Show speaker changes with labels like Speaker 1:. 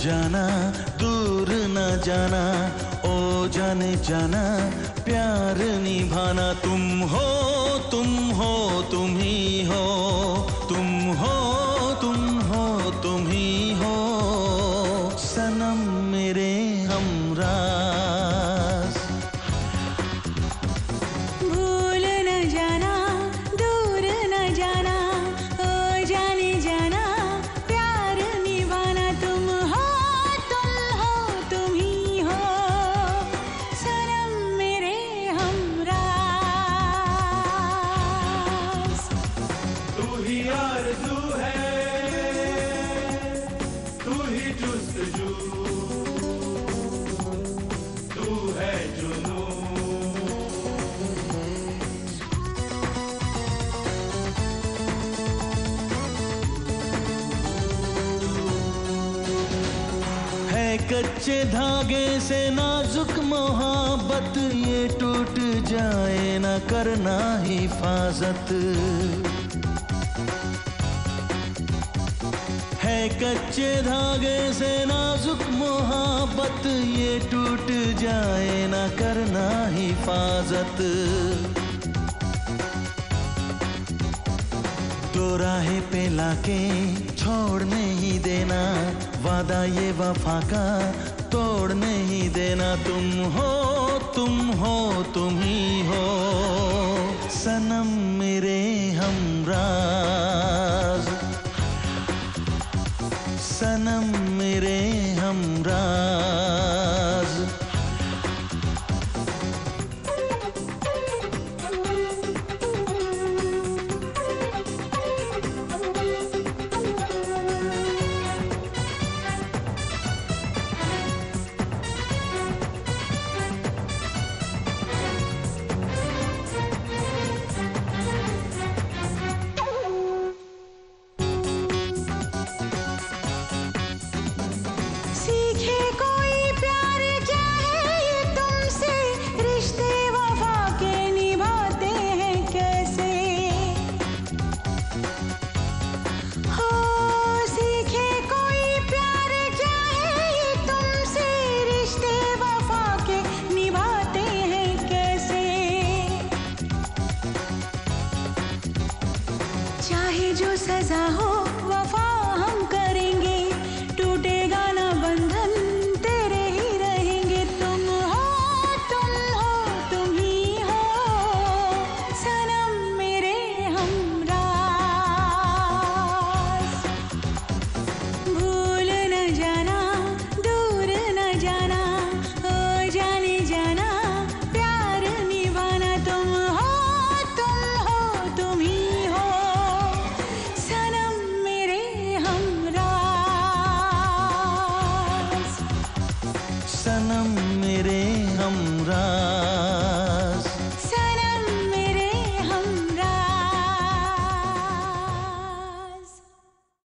Speaker 1: जाना, दूर न जाना, ओ जाने जाना, प्यार निभाना, तुम हो तुम हो, तुम ही हो। कच्चे धागे से नाजुक मोहब्बत ये टूट जाए ना करना हिफाजत। है कच्चे धागे से नाजुक मोहब्बत ये टूट जाए ना करना हिफाजत। राहे पे लाके छोड़ नहीं देना। वादा ये वफा का तोड़ नहीं देना। तुम हो तुम हो, तुम ही हो। सनम मेरे हमराज। सनम मेरे हमराज।
Speaker 2: जो सजा हो